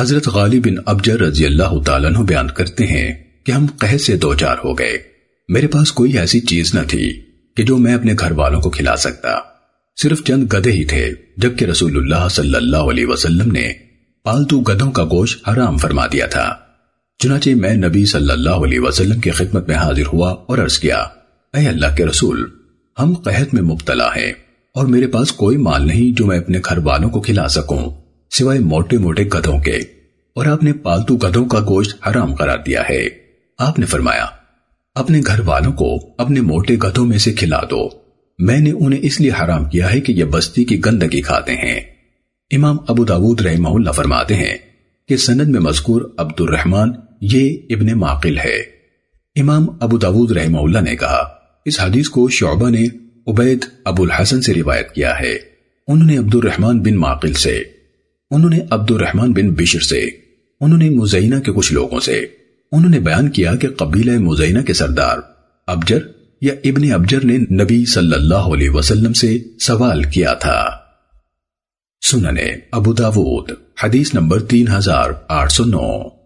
حضرت غالب بن ابجر رضی اللہ تعالیٰ عنہ بیان کرتے ہیں کہ ہم قہد سے دو چار ہو گئے۔ میرے پاس کوئی ایسی چیز نہ تھی کہ جو میں اپنے گھر والوں کو کھلا سکتا۔ صرف چند گدے ہی تھے، جبکہ رسول اللہ صلی اللہ علیہ وسلم نے پالتو گدوں کا گوشت حرام فرما دیا تھا۔ چنانچہ میں نبی صلی اللہ علیہ وسلم کی خدمت میں حاضر ہوا اور عرض کیا، اے اللہ کے رسول، ہم قحط میں مبتلا ہیں اور میرے پاس کوئی مال نہیں جو میں اپنے گھر والوں کو کھلا سکوں۔ سوائے موٹے موٹے گدوں کے۔ اور آپ نے پالتو گدوں کا گوشت حرام قرار دیا ہے۔ آپ نے فرمایا، اپنے گھر والوں کو اپنے موٹے گدوں میں سے کھلا دو۔ میں نے انہیں اس لیے حرام کیا ہے کہ یہ بستی کی گندگی کھاتے ہیں۔ امام ابو داود رحمہ اللہ فرماتے ہیں کہ سند میں مذکور عبد الرحمن یہ ابن معقل ہے۔ امام ابو داود رحمہ اللہ نے کہا، اس حدیث کو شعبہ نے عبید ابو الحسن سے روایت کیا ہے۔ انہوں نے عبد الرحمن بن معقل سے انہوں نے عبد الرحمن بن بشر سے، انہوں نے مزینہ کے کچھ لوگوں سے، انہوں نے بیان کیا کہ قبیلہ مزینہ کے سردار ابجر یا ابن ابجر نے نبی صلی اللہ علیہ وسلم سے سوال کیا تھا۔ سننے ابو داود، حدیث نمبر تین ہزار آٹھ سو نو۔